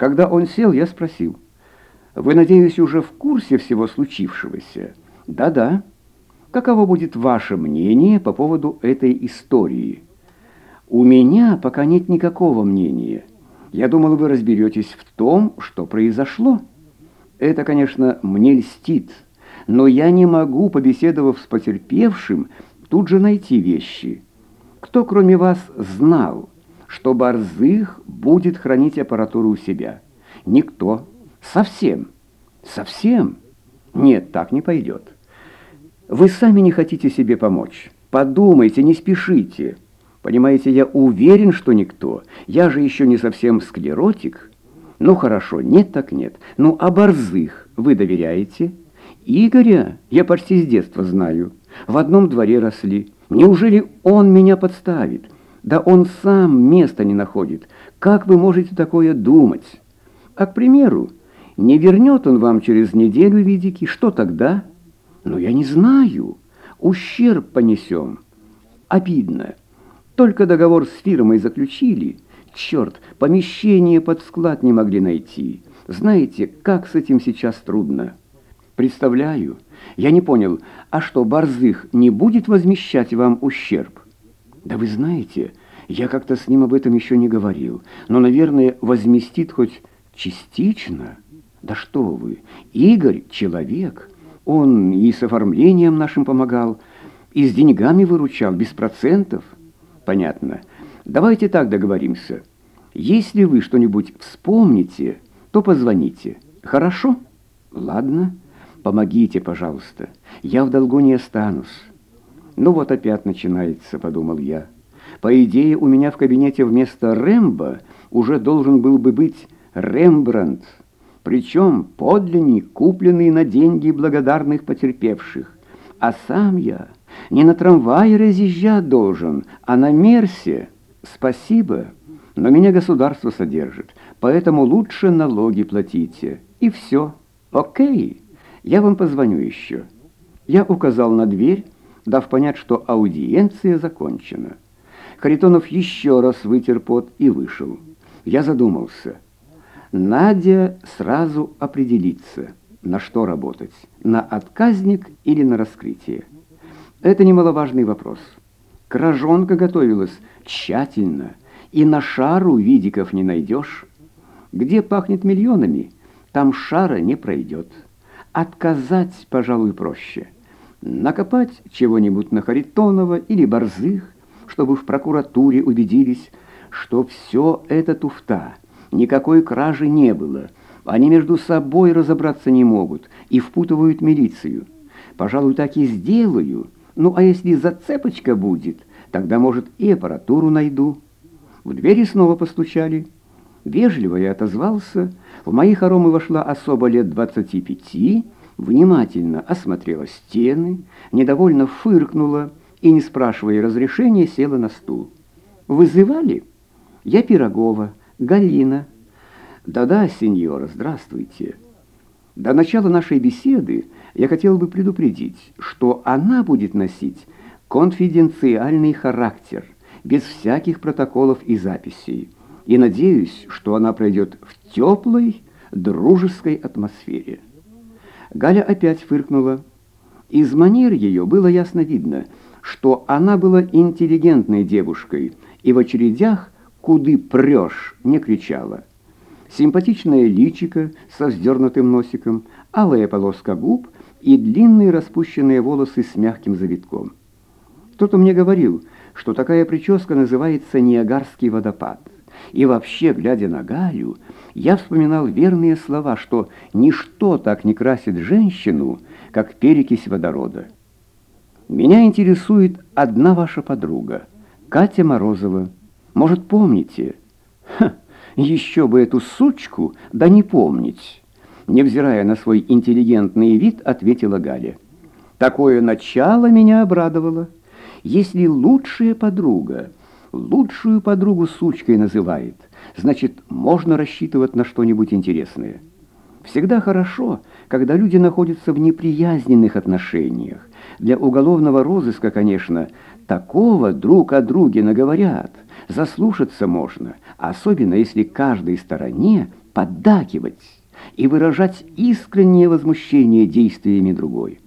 Когда он сел, я спросил, «Вы, надеюсь, уже в курсе всего случившегося?» «Да-да». «Каково будет ваше мнение по поводу этой истории?» «У меня пока нет никакого мнения. Я думал, вы разберетесь в том, что произошло. Это, конечно, мне льстит, но я не могу, побеседовав с потерпевшим, тут же найти вещи. Кто, кроме вас, знал, что Борзых будет хранить аппаратуру у себя? Никто. Совсем. Совсем? Нет, так не пойдет. Вы сами не хотите себе помочь. Подумайте, не спешите. Понимаете, я уверен, что никто. Я же еще не совсем склеротик. Ну хорошо, нет так нет. Ну а Борзых вы доверяете? Игоря я почти с детства знаю. В одном дворе росли. Неужели он меня подставит? Да он сам места не находит. Как вы можете такое думать? А, к примеру, не вернет он вам через неделю видики, что тогда? Ну, я не знаю. Ущерб понесем. Обидно. Только договор с фирмой заключили. Черт, помещение под склад не могли найти. Знаете, как с этим сейчас трудно. Представляю. Я не понял, а что, Борзых не будет возмещать вам ущерб? Да вы знаете, я как-то с ним об этом еще не говорил, но, наверное, возместит хоть частично. Да что вы, Игорь — человек. Он и с оформлением нашим помогал, и с деньгами выручал, без процентов. Понятно. Давайте так договоримся. Если вы что-нибудь вспомните, то позвоните. Хорошо? Ладно. Помогите, пожалуйста. Я в долгу не останусь. Ну вот опять начинается, подумал я. По идее, у меня в кабинете вместо Рэмбо уже должен был бы быть Рембрандт, причем подлинник, купленный на деньги благодарных потерпевших. А сам я не на трамвае разъезжать должен, а на Мерсе. Спасибо, но меня государство содержит, поэтому лучше налоги платите. И все. Окей, я вам позвоню еще. Я указал на дверь, дав понять, что аудиенция закончена. Харитонов еще раз вытер пот и вышел. Я задумался. Надя сразу определится, на что работать, на отказник или на раскрытие. Это немаловажный вопрос. Кражонка готовилась тщательно, и на шару видиков не найдешь. Где пахнет миллионами, там шара не пройдет. Отказать, пожалуй, проще. Накопать чего-нибудь на Харитонова или Борзых, чтобы в прокуратуре убедились, что все это туфта, никакой кражи не было. Они между собой разобраться не могут и впутывают милицию. Пожалуй, так и сделаю. Ну, а если зацепочка будет, тогда, может, и аппаратуру найду. В двери снова постучали. Вежливо я отозвался. В мои хоромы вошла особо лет двадцати пяти, внимательно осмотрела стены, недовольно фыркнула, и, не спрашивая разрешения, села на стул. «Вызывали?» «Я Пирогова, Галина». «Да-да, сеньора, здравствуйте». До начала нашей беседы я хотел бы предупредить, что она будет носить конфиденциальный характер, без всяких протоколов и записей, и надеюсь, что она пройдет в теплой, дружеской атмосфере. Галя опять фыркнула. Из манер ее было ясно видно – что она была интеллигентной девушкой и в очередях «Куды прешь?» не кричала. Симпатичное личико со вздернутым носиком, алая полоска губ и длинные распущенные волосы с мягким завитком. Кто-то мне говорил, что такая прическа называется Ниагарский водопад. И вообще, глядя на Галю, я вспоминал верные слова, что ничто так не красит женщину, как перекись водорода. Меня интересует одна ваша подруга, Катя Морозова. Может, помните? Ха, еще бы эту сучку, да не помнить. Невзирая на свой интеллигентный вид, ответила Галя. Такое начало меня обрадовало. Если лучшая подруга лучшую подругу сучкой называет, значит, можно рассчитывать на что-нибудь интересное. Всегда хорошо, когда люди находятся в неприязненных отношениях. Для уголовного розыска, конечно, такого друг о друге наговорят. Заслушаться можно, особенно если каждой стороне поддакивать и выражать искреннее возмущение действиями другой.